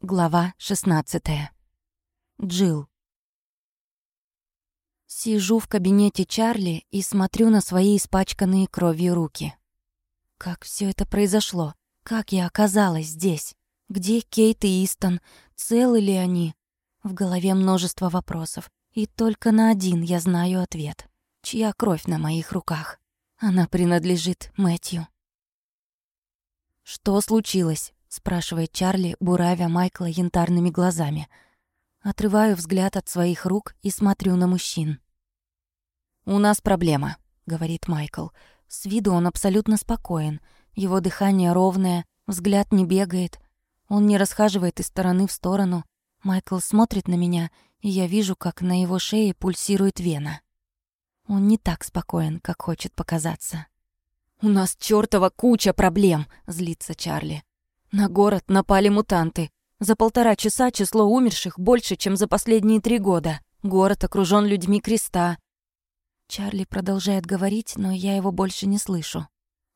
Глава 16. Джил. Сижу в кабинете Чарли и смотрю на свои испачканные кровью руки. Как все это произошло? Как я оказалась здесь? Где Кейт и Истон? Целы ли они? В голове множество вопросов, и только на один я знаю ответ. Чья кровь на моих руках? Она принадлежит Мэтью. Что случилось? Спрашивает Чарли, буравя Майкла янтарными глазами. Отрываю взгляд от своих рук и смотрю на мужчин. «У нас проблема», — говорит Майкл. С виду он абсолютно спокоен. Его дыхание ровное, взгляд не бегает. Он не расхаживает из стороны в сторону. Майкл смотрит на меня, и я вижу, как на его шее пульсирует вена. Он не так спокоен, как хочет показаться. «У нас чёртова куча проблем!» — злится Чарли. На город напали мутанты. За полтора часа число умерших больше, чем за последние три года. Город окружен людьми креста. Чарли продолжает говорить, но я его больше не слышу.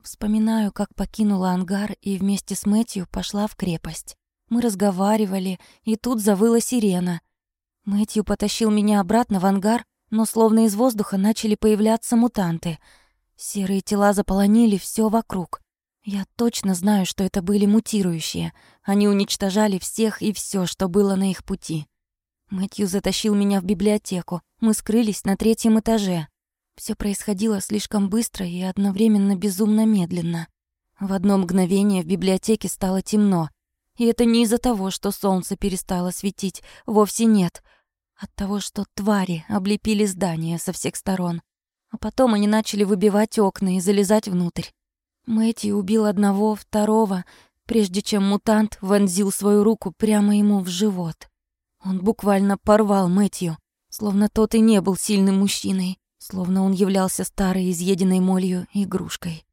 Вспоминаю, как покинула ангар и вместе с Мэтью пошла в крепость. Мы разговаривали, и тут завыла сирена. Мэтью потащил меня обратно в ангар, но словно из воздуха начали появляться мутанты. Серые тела заполонили все вокруг. Я точно знаю, что это были мутирующие. Они уничтожали всех и все, что было на их пути. Мэтью затащил меня в библиотеку. Мы скрылись на третьем этаже. Все происходило слишком быстро и одновременно безумно медленно. В одно мгновение в библиотеке стало темно. И это не из-за того, что солнце перестало светить, вовсе нет. От того, что твари облепили здание со всех сторон. А потом они начали выбивать окна и залезать внутрь. Мэтью убил одного, второго, прежде чем мутант вонзил свою руку прямо ему в живот. Он буквально порвал Мэтью, словно тот и не был сильным мужчиной, словно он являлся старой, изъеденной молью игрушкой.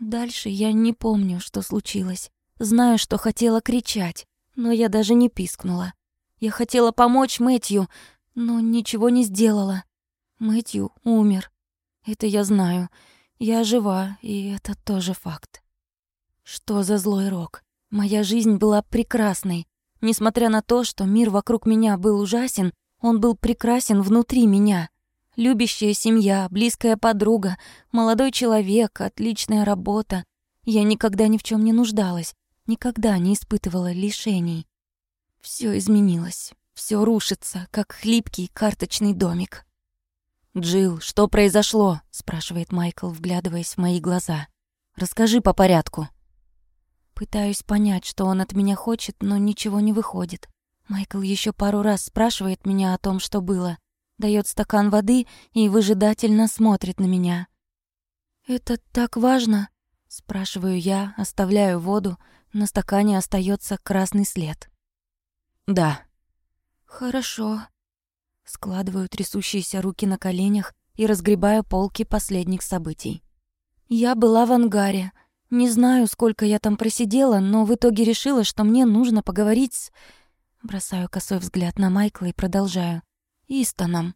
Дальше я не помню, что случилось. Знаю, что хотела кричать, но я даже не пискнула. Я хотела помочь Мэтью, но ничего не сделала. Мэтью умер. Это я знаю. Я жива, и это тоже факт. Что за злой рок? Моя жизнь была прекрасной. Несмотря на то, что мир вокруг меня был ужасен, он был прекрасен внутри меня. Любящая семья, близкая подруга, молодой человек, отличная работа. Я никогда ни в чем не нуждалась, никогда не испытывала лишений. Все изменилось, все рушится, как хлипкий карточный домик. «Джилл, что произошло?» — спрашивает Майкл, вглядываясь в мои глаза. «Расскажи по порядку». Пытаюсь понять, что он от меня хочет, но ничего не выходит. Майкл еще пару раз спрашивает меня о том, что было, дает стакан воды и выжидательно смотрит на меня. «Это так важно?» — спрашиваю я, оставляю воду, на стакане остается красный след. «Да». «Хорошо», Складываю трясущиеся руки на коленях и разгребаю полки последних событий. Я была в ангаре. Не знаю, сколько я там просидела, но в итоге решила, что мне нужно поговорить с... Бросаю косой взгляд на Майкла и продолжаю. Истоном.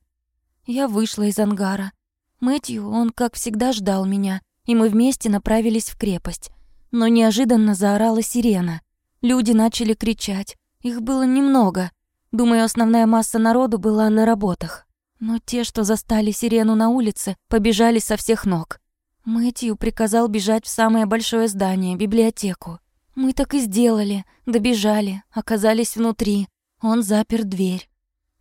Я вышла из ангара. Мэтью, он, как всегда, ждал меня, и мы вместе направились в крепость. Но неожиданно заорала сирена. Люди начали кричать. Их было немного. Думаю, основная масса народу была на работах. Но те, что застали сирену на улице, побежали со всех ног. Мэтью приказал бежать в самое большое здание, библиотеку. Мы так и сделали, добежали, оказались внутри. Он запер дверь.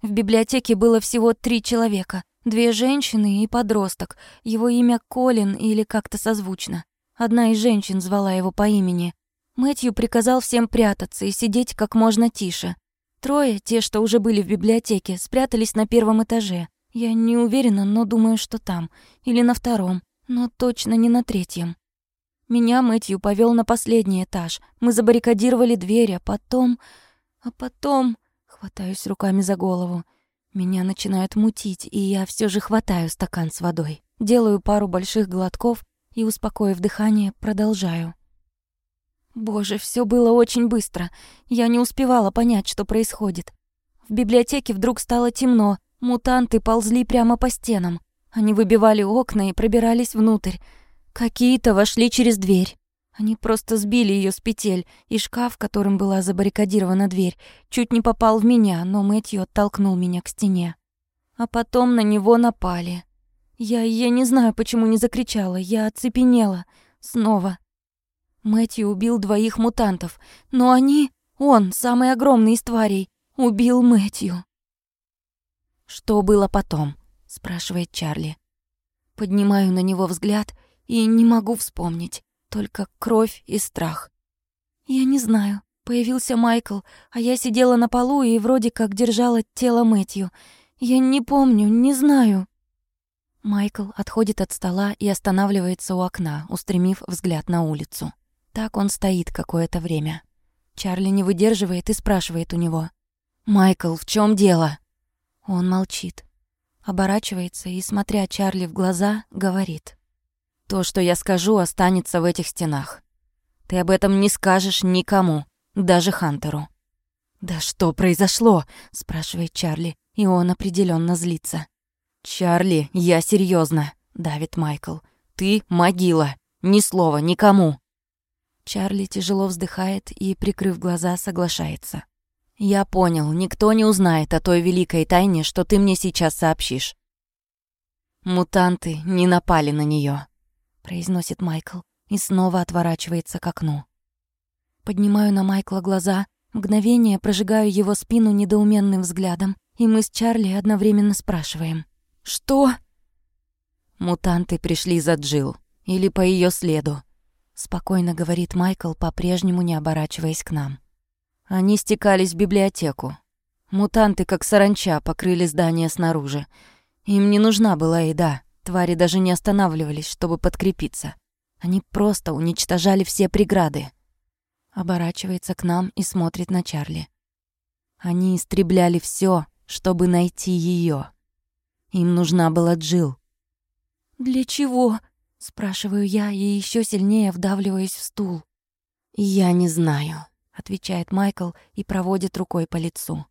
В библиотеке было всего три человека. Две женщины и подросток. Его имя Колин или как-то созвучно. Одна из женщин звала его по имени. Мэтью приказал всем прятаться и сидеть как можно тише. Трое, те, что уже были в библиотеке, спрятались на первом этаже. Я не уверена, но думаю, что там. Или на втором, но точно не на третьем. Меня Мэтью повел на последний этаж. Мы забаррикадировали дверь, а потом... А потом... Хватаюсь руками за голову. Меня начинают мутить, и я все же хватаю стакан с водой. Делаю пару больших глотков и, успокоив дыхание, продолжаю. Боже, все было очень быстро. Я не успевала понять, что происходит. В библиотеке вдруг стало темно. Мутанты ползли прямо по стенам. Они выбивали окна и пробирались внутрь. Какие-то вошли через дверь. Они просто сбили ее с петель, и шкаф, которым была забаррикадирована дверь, чуть не попал в меня, но Мэтью оттолкнул меня к стене. А потом на него напали. Я, я не знаю, почему не закричала, я оцепенела. Снова. Мэтью убил двоих мутантов, но они, он, самый огромный из тварей, убил Мэтью. «Что было потом?» — спрашивает Чарли. Поднимаю на него взгляд и не могу вспомнить только кровь и страх. Я не знаю. Появился Майкл, а я сидела на полу и вроде как держала тело Мэтью. Я не помню, не знаю. Майкл отходит от стола и останавливается у окна, устремив взгляд на улицу. Так он стоит какое-то время. Чарли не выдерживает и спрашивает у него. «Майкл, в чем дело?» Он молчит. Оборачивается и, смотря Чарли в глаза, говорит. То, что я скажу, останется в этих стенах. Ты об этом не скажешь никому, даже Хантеру. «Да что произошло?» — спрашивает Чарли, и он определенно злится. «Чарли, я серьезно, давит Майкл. «Ты могила. Ни слова никому». Чарли тяжело вздыхает и, прикрыв глаза, соглашается. «Я понял, никто не узнает о той великой тайне, что ты мне сейчас сообщишь. Мутанты не напали на нее произносит Майкл и снова отворачивается к окну. Поднимаю на Майкла глаза, мгновение прожигаю его спину недоуменным взглядом, и мы с Чарли одновременно спрашиваем. «Что?» «Мутанты пришли за Джил или по ее следу», — спокойно говорит Майкл, по-прежнему не оборачиваясь к нам. Они стекались в библиотеку. Мутанты, как саранча, покрыли здание снаружи. Им не нужна была еда. Твари даже не останавливались, чтобы подкрепиться. Они просто уничтожали все преграды. Оборачивается к нам и смотрит на Чарли. Они истребляли все, чтобы найти ее. Им нужна была Джил. «Для чего?» — спрашиваю я и еще сильнее вдавливаюсь в стул. «Я не знаю», — отвечает Майкл и проводит рукой по лицу.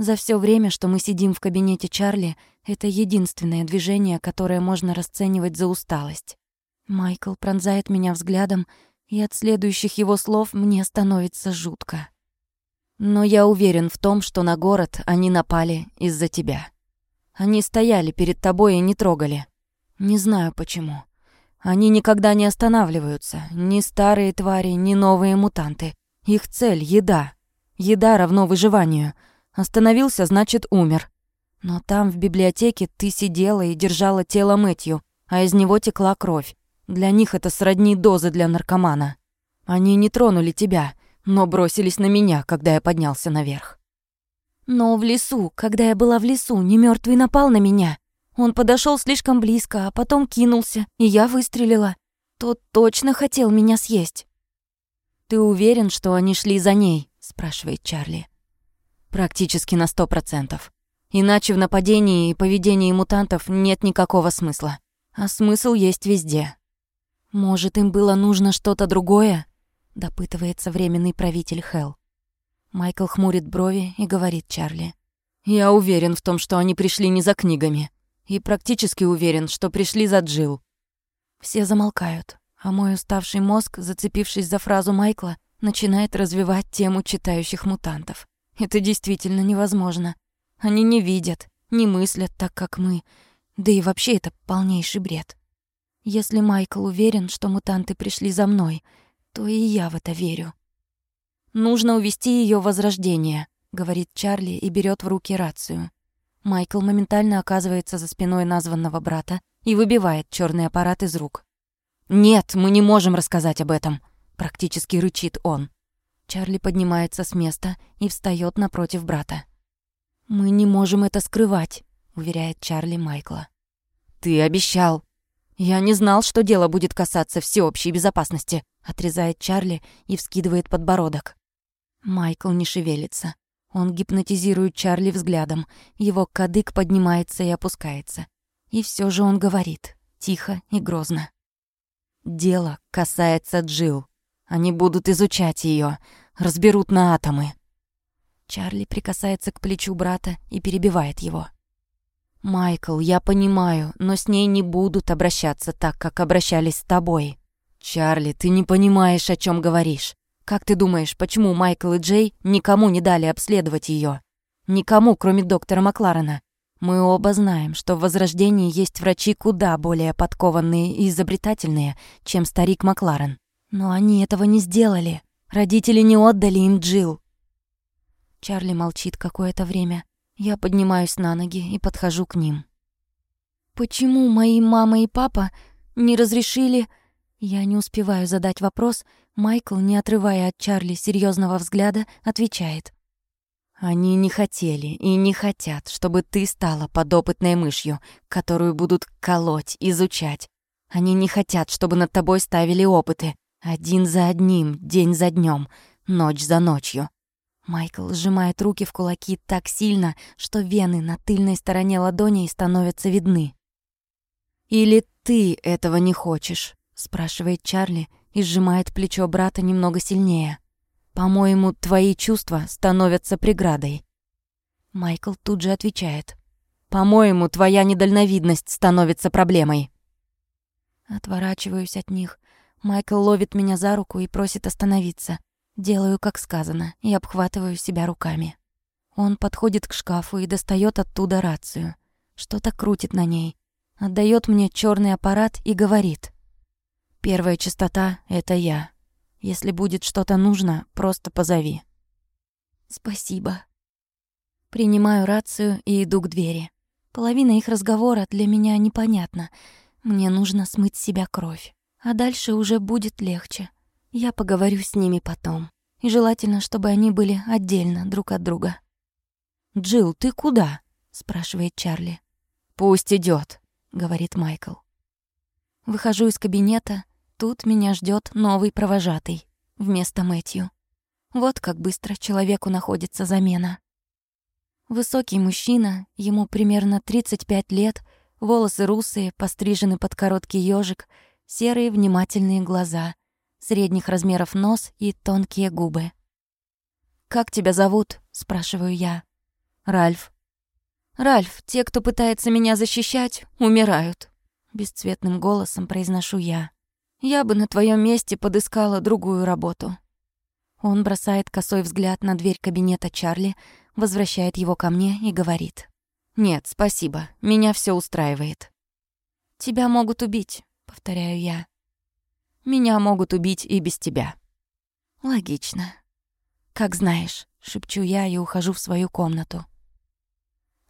За все время, что мы сидим в кабинете Чарли, это единственное движение, которое можно расценивать за усталость. Майкл пронзает меня взглядом, и от следующих его слов мне становится жутко. Но я уверен в том, что на город они напали из-за тебя. Они стояли перед тобой и не трогали. Не знаю почему. Они никогда не останавливаются, ни старые твари, ни новые мутанты. Их цель — еда. Еда равно выживанию — Остановился, значит, умер. Но там, в библиотеке, ты сидела и держала тело Мэтью, а из него текла кровь. Для них это сродни дозы для наркомана. Они не тронули тебя, но бросились на меня, когда я поднялся наверх. Но в лесу, когда я была в лесу, не мертвый напал на меня. Он подошел слишком близко, а потом кинулся, и я выстрелила. Тот точно хотел меня съесть. «Ты уверен, что они шли за ней?» – спрашивает Чарли. Практически на сто процентов. Иначе в нападении и поведении мутантов нет никакого смысла. А смысл есть везде. Может, им было нужно что-то другое? Допытывается временный правитель Хелл. Майкл хмурит брови и говорит Чарли. «Я уверен в том, что они пришли не за книгами. И практически уверен, что пришли за Джил. Все замолкают, а мой уставший мозг, зацепившись за фразу Майкла, начинает развивать тему читающих мутантов. Это действительно невозможно. Они не видят, не мыслят так, как мы. Да и вообще это полнейший бред. Если Майкл уверен, что мутанты пришли за мной, то и я в это верю. «Нужно увести ее возрождение», — говорит Чарли и берет в руки рацию. Майкл моментально оказывается за спиной названного брата и выбивает черный аппарат из рук. «Нет, мы не можем рассказать об этом», — практически рычит он. Чарли поднимается с места и встает напротив брата. «Мы не можем это скрывать», — уверяет Чарли Майкла. «Ты обещал». «Я не знал, что дело будет касаться всеобщей безопасности», — отрезает Чарли и вскидывает подбородок. Майкл не шевелится. Он гипнотизирует Чарли взглядом. Его кадык поднимается и опускается. И все же он говорит, тихо и грозно. «Дело касается Джил. Они будут изучать ее, разберут на атомы. Чарли прикасается к плечу брата и перебивает его. «Майкл, я понимаю, но с ней не будут обращаться так, как обращались с тобой. «Чарли, ты не понимаешь, о чем говоришь. Как ты думаешь, почему Майкл и Джей никому не дали обследовать ее? Никому, кроме доктора Макларена. Мы оба знаем, что в Возрождении есть врачи куда более подкованные и изобретательные, чем старик Макларен. Но они этого не сделали. Родители не отдали им Джил. Чарли молчит какое-то время. Я поднимаюсь на ноги и подхожу к ним. «Почему мои мама и папа не разрешили...» Я не успеваю задать вопрос, Майкл, не отрывая от Чарли серьезного взгляда, отвечает. «Они не хотели и не хотят, чтобы ты стала подопытной мышью, которую будут колоть, изучать. Они не хотят, чтобы над тобой ставили опыты. Один за одним, день за днем, ночь за ночью». Майкл сжимает руки в кулаки так сильно, что вены на тыльной стороне ладоней становятся видны. «Или ты этого не хочешь?» — спрашивает Чарли и сжимает плечо брата немного сильнее. «По-моему, твои чувства становятся преградой». Майкл тут же отвечает. «По-моему, твоя недальновидность становится проблемой». Отворачиваюсь от них. Майкл ловит меня за руку и просит остановиться. Делаю, как сказано, и обхватываю себя руками. Он подходит к шкафу и достает оттуда рацию. Что-то крутит на ней отдает мне черный аппарат и говорит. «Первая частота — это я. Если будет что-то нужно, просто позови». «Спасибо». Принимаю рацию и иду к двери. Половина их разговора для меня непонятна. Мне нужно смыть с себя кровь. А дальше уже будет легче. Я поговорю с ними потом. И желательно, чтобы они были отдельно друг от друга. «Джилл, ты куда?» — спрашивает Чарли. «Пусть идет. — говорит Майкл. Выхожу из кабинета, тут меня ждет новый провожатый вместо Мэтью. Вот как быстро человеку находится замена. Высокий мужчина, ему примерно 35 лет, волосы русые, пострижены под короткий ёжик, серые внимательные глаза, средних размеров нос и тонкие губы. «Как тебя зовут?» — спрашиваю я. «Ральф», «Ральф, те, кто пытается меня защищать, умирают», — бесцветным голосом произношу я. «Я бы на твоем месте подыскала другую работу». Он бросает косой взгляд на дверь кабинета Чарли, возвращает его ко мне и говорит. «Нет, спасибо, меня все устраивает». «Тебя могут убить», — повторяю я. «Меня могут убить и без тебя». «Логично». «Как знаешь», — шепчу я и ухожу в свою комнату.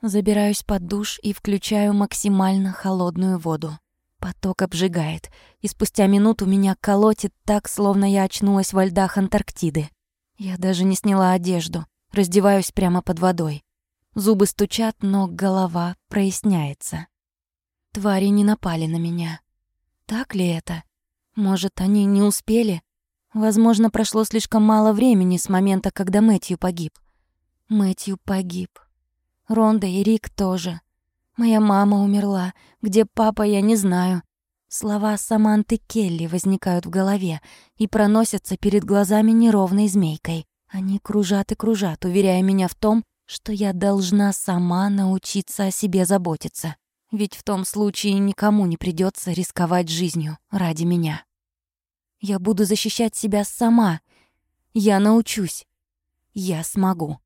Забираюсь под душ и включаю максимально холодную воду. Поток обжигает, и спустя минуту меня колотит так, словно я очнулась во льдах Антарктиды. Я даже не сняла одежду, раздеваюсь прямо под водой. Зубы стучат, но голова проясняется. Твари не напали на меня. Так ли это? Может, они не успели? Возможно, прошло слишком мало времени с момента, когда Мэтью погиб. Мэтью погиб. Ронда и Рик тоже. Моя мама умерла. Где папа, я не знаю. Слова Саманты Келли возникают в голове и проносятся перед глазами неровной змейкой. Они кружат и кружат, уверяя меня в том, что я должна сама научиться о себе заботиться. Ведь в том случае никому не придется рисковать жизнью ради меня. Я буду защищать себя сама. Я научусь. Я смогу.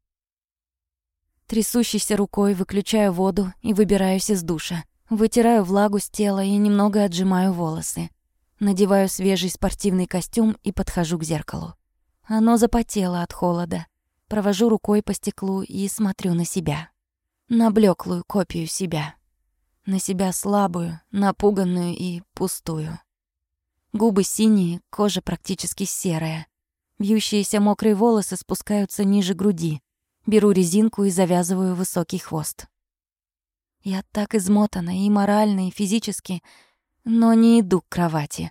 Трясущейся рукой выключаю воду и выбираюсь из душа. Вытираю влагу с тела и немного отжимаю волосы. Надеваю свежий спортивный костюм и подхожу к зеркалу. Оно запотело от холода. Провожу рукой по стеклу и смотрю на себя. На блеклую копию себя. На себя слабую, напуганную и пустую. Губы синие, кожа практически серая. Вьющиеся мокрые волосы спускаются ниже груди. Беру резинку и завязываю высокий хвост. Я так измотана и морально, и физически, но не иду к кровати.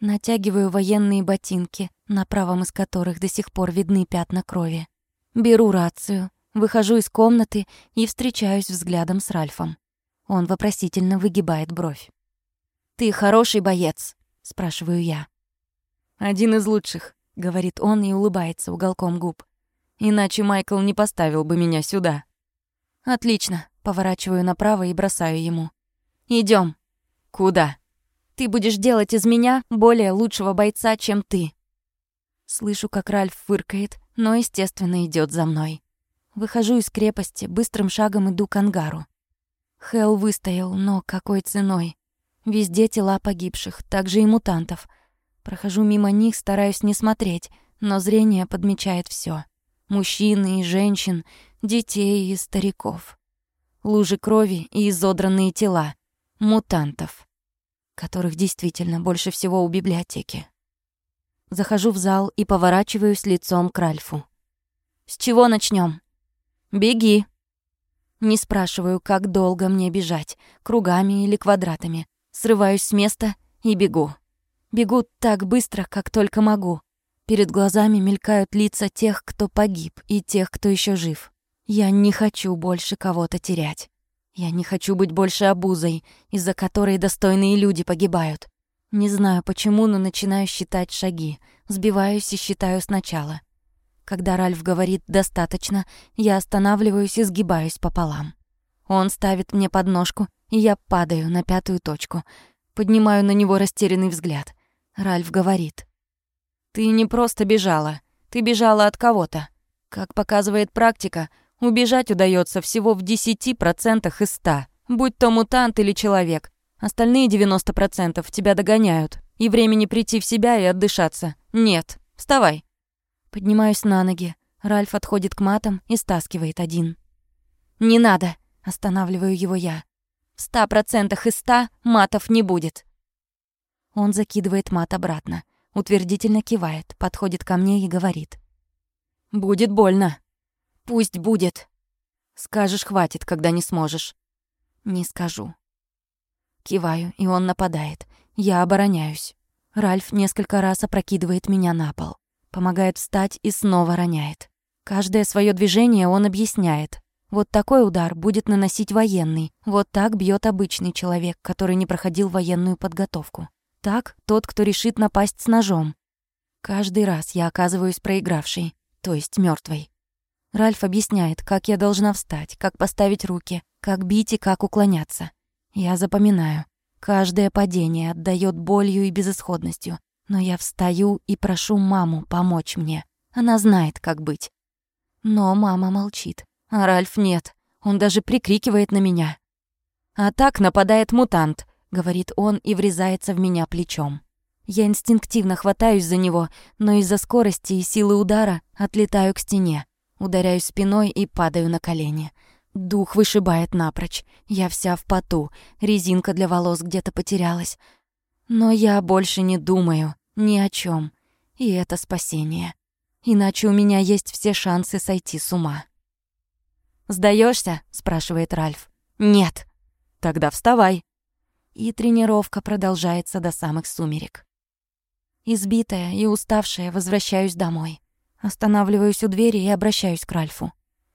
Натягиваю военные ботинки, на правом из которых до сих пор видны пятна крови. Беру рацию, выхожу из комнаты и встречаюсь взглядом с Ральфом. Он вопросительно выгибает бровь. «Ты хороший боец?» — спрашиваю я. «Один из лучших», — говорит он и улыбается уголком губ. Иначе Майкл не поставил бы меня сюда. Отлично. Поворачиваю направо и бросаю ему. Идем. Куда? Ты будешь делать из меня более лучшего бойца, чем ты. Слышу, как Ральф фыркает, но, естественно, идет за мной. Выхожу из крепости, быстрым шагом иду к ангару. Хелл выстоял, но какой ценой? Везде тела погибших, также и мутантов. Прохожу мимо них, стараюсь не смотреть, но зрение подмечает все: Мужчины и женщин, детей и стариков. Лужи крови и изодранные тела. Мутантов. Которых действительно больше всего у библиотеки. Захожу в зал и поворачиваюсь лицом к Ральфу. «С чего начнем? «Беги!» Не спрашиваю, как долго мне бежать, кругами или квадратами. Срываюсь с места и бегу. Бегу так быстро, как только могу. Перед глазами мелькают лица тех, кто погиб, и тех, кто еще жив. Я не хочу больше кого-то терять. Я не хочу быть больше обузой, из-за которой достойные люди погибают. Не знаю почему, но начинаю считать шаги. Сбиваюсь и считаю сначала. Когда Ральф говорит «достаточно», я останавливаюсь и сгибаюсь пополам. Он ставит мне подножку, и я падаю на пятую точку. Поднимаю на него растерянный взгляд. Ральф говорит. «Ты не просто бежала. Ты бежала от кого-то. Как показывает практика, убежать удается всего в 10% из 100, будь то мутант или человек. Остальные 90% тебя догоняют. И времени прийти в себя и отдышаться. Нет. Вставай». Поднимаюсь на ноги. Ральф отходит к матам и стаскивает один. «Не надо!» — останавливаю его я. «В ста процентах из ста матов не будет!» Он закидывает мат обратно, утвердительно кивает, подходит ко мне и говорит. «Будет больно». «Пусть будет». «Скажешь, хватит, когда не сможешь». «Не скажу». Киваю, и он нападает. Я обороняюсь. Ральф несколько раз опрокидывает меня на пол. Помогает встать и снова роняет. Каждое свое движение он объясняет. Вот такой удар будет наносить военный. Вот так бьет обычный человек, который не проходил военную подготовку. Так тот, кто решит напасть с ножом. Каждый раз я оказываюсь проигравшей, то есть мертвой. Ральф объясняет, как я должна встать, как поставить руки, как бить и как уклоняться. Я запоминаю. Каждое падение отдает болью и безысходностью. Но я встаю и прошу маму помочь мне. Она знает, как быть. Но мама молчит, а Ральф нет. Он даже прикрикивает на меня. А так нападает мутант говорит он и врезается в меня плечом. Я инстинктивно хватаюсь за него, но из-за скорости и силы удара отлетаю к стене, ударяюсь спиной и падаю на колени. Дух вышибает напрочь. Я вся в поту, резинка для волос где-то потерялась. Но я больше не думаю ни о чем, и это спасение. Иначе у меня есть все шансы сойти с ума. Сдаешься? спрашивает Ральф. Нет. Тогда вставай и тренировка продолжается до самых сумерек. Избитая и уставшая возвращаюсь домой. Останавливаюсь у двери и обращаюсь к Ральфу.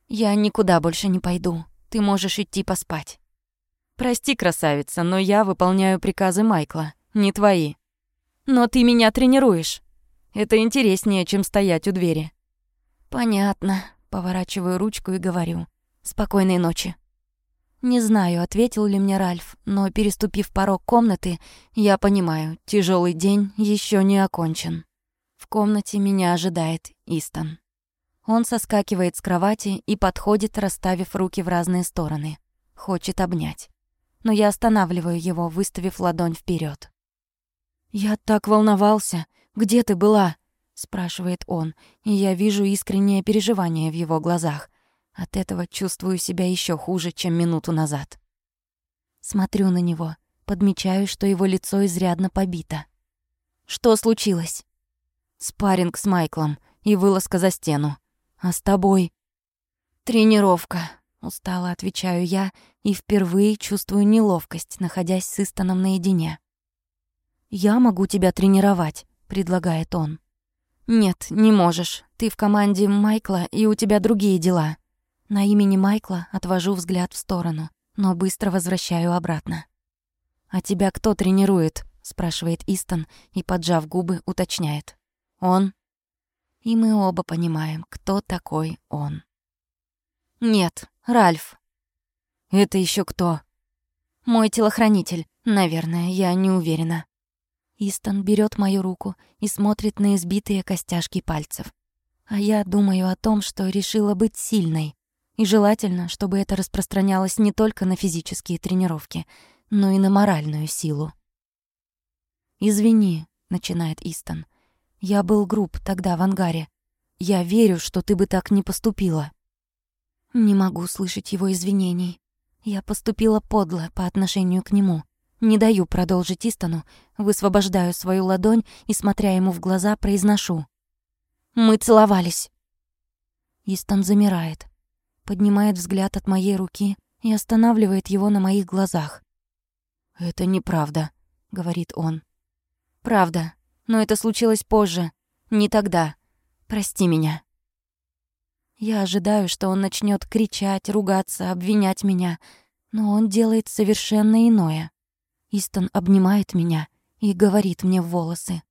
«Я никуда больше не пойду. Ты можешь идти поспать». «Прости, красавица, но я выполняю приказы Майкла, не твои. Но ты меня тренируешь. Это интереснее, чем стоять у двери». «Понятно», — поворачиваю ручку и говорю. «Спокойной ночи». Не знаю, ответил ли мне Ральф, но переступив порог комнаты, я понимаю, тяжелый день еще не окончен. В комнате меня ожидает Истон. Он соскакивает с кровати и подходит, расставив руки в разные стороны. Хочет обнять. Но я останавливаю его, выставив ладонь вперед. «Я так волновался. Где ты была?» — спрашивает он, и я вижу искреннее переживание в его глазах — от этого чувствую себя еще хуже, чем минуту назад. Смотрю на него, подмечаю, что его лицо изрядно побито. Что случилось? Спарринг с Майклом и вылазка за стену. А с тобой? Тренировка. Устало отвечаю я и впервые чувствую неловкость, находясь с Истоном наедине. «Я могу тебя тренировать», — предлагает он. «Нет, не можешь. Ты в команде Майкла, и у тебя другие дела. На имени Майкла отвожу взгляд в сторону, но быстро возвращаю обратно. «А тебя кто тренирует?» — спрашивает Истон и, поджав губы, уточняет. «Он?» И мы оба понимаем, кто такой он. «Нет, Ральф». «Это еще кто?» «Мой телохранитель. Наверное, я не уверена». Истон берет мою руку и смотрит на избитые костяшки пальцев. А я думаю о том, что решила быть сильной. И желательно, чтобы это распространялось не только на физические тренировки, но и на моральную силу. «Извини», — начинает Истон. «Я был груб тогда в ангаре. Я верю, что ты бы так не поступила». Не могу слышать его извинений. Я поступила подло по отношению к нему. Не даю продолжить Истону, высвобождаю свою ладонь и, смотря ему в глаза, произношу. «Мы целовались». Истон замирает, поднимает взгляд от моей руки и останавливает его на моих глазах. «Это неправда», — говорит он. «Правда, но это случилось позже, не тогда. Прости меня». Я ожидаю, что он начнет кричать, ругаться, обвинять меня, но он делает совершенно иное. Истон обнимает меня и говорит мне в волосы.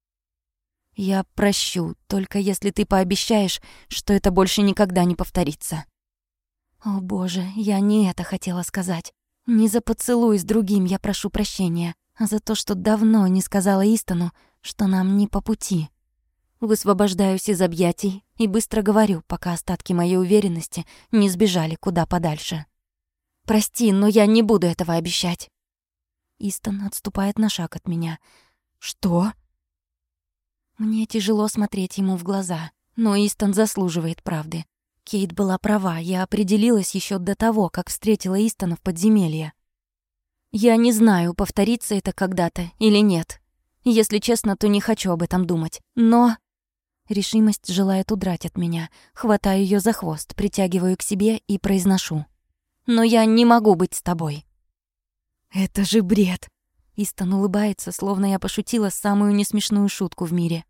«Я прощу, только если ты пообещаешь, что это больше никогда не повторится». О боже, я не это хотела сказать. Не за поцелуй с другим я прошу прощения, а за то, что давно не сказала Истону, что нам не по пути. Высвобождаюсь из объятий и быстро говорю, пока остатки моей уверенности не сбежали куда подальше. «Прости, но я не буду этого обещать». Истон отступает на шаг от меня. «Что?» Мне тяжело смотреть ему в глаза, но Истон заслуживает правды. Кейт была права, я определилась еще до того, как встретила Истона в подземелье. Я не знаю, повторится это когда-то или нет. Если честно, то не хочу об этом думать. Но... Решимость желает удрать от меня. Хватаю ее за хвост, притягиваю к себе и произношу. «Но я не могу быть с тобой». «Это же бред!» Истон улыбается, словно я пошутила самую несмешную шутку в мире.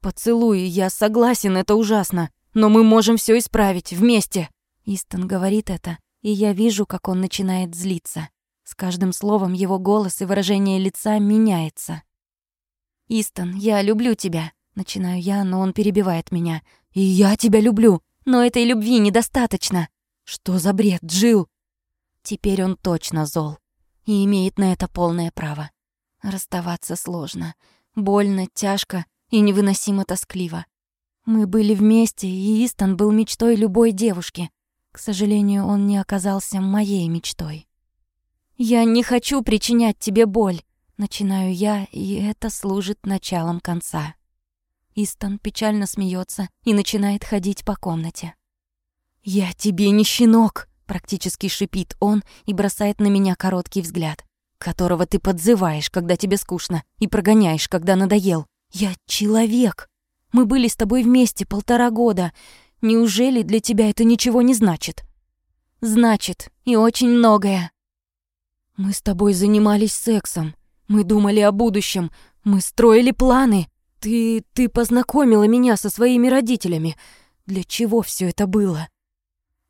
«Поцелуй, я согласен, это ужасно, но мы можем все исправить вместе!» Истон говорит это, и я вижу, как он начинает злиться. С каждым словом его голос и выражение лица меняется. «Истон, я люблю тебя», — начинаю я, но он перебивает меня. «И я тебя люблю, но этой любви недостаточно». «Что за бред, Джил? Теперь он точно зол и имеет на это полное право. Расставаться сложно, больно, тяжко и невыносимо тоскливо. Мы были вместе, и Истон был мечтой любой девушки. К сожалению, он не оказался моей мечтой. «Я не хочу причинять тебе боль», — начинаю я, и это служит началом конца. Истон печально смеется и начинает ходить по комнате. «Я тебе не щенок!» Практически шипит он и бросает на меня короткий взгляд, которого ты подзываешь, когда тебе скучно, и прогоняешь, когда надоел. Я человек. Мы были с тобой вместе полтора года. Неужели для тебя это ничего не значит? Значит, и очень многое. Мы с тобой занимались сексом. Мы думали о будущем. Мы строили планы. Ты... ты познакомила меня со своими родителями. Для чего все это было?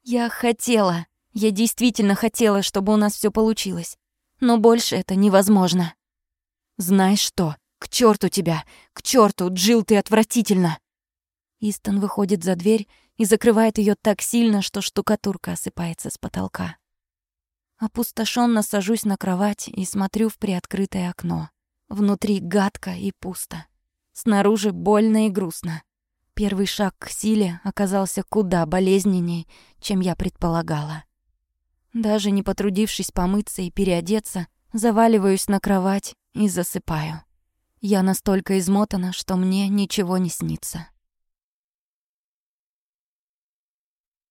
Я хотела. Я действительно хотела, чтобы у нас все получилось. Но больше это невозможно. Знаешь что? К черту тебя! К черту, Джил, ты отвратительно! Истон выходит за дверь и закрывает ее так сильно, что штукатурка осыпается с потолка. Опустошенно сажусь на кровать и смотрю в приоткрытое окно. Внутри гадко и пусто. Снаружи больно и грустно. Первый шаг к силе оказался куда болезненней, чем я предполагала. Даже не потрудившись помыться и переодеться, заваливаюсь на кровать и засыпаю. Я настолько измотана, что мне ничего не снится.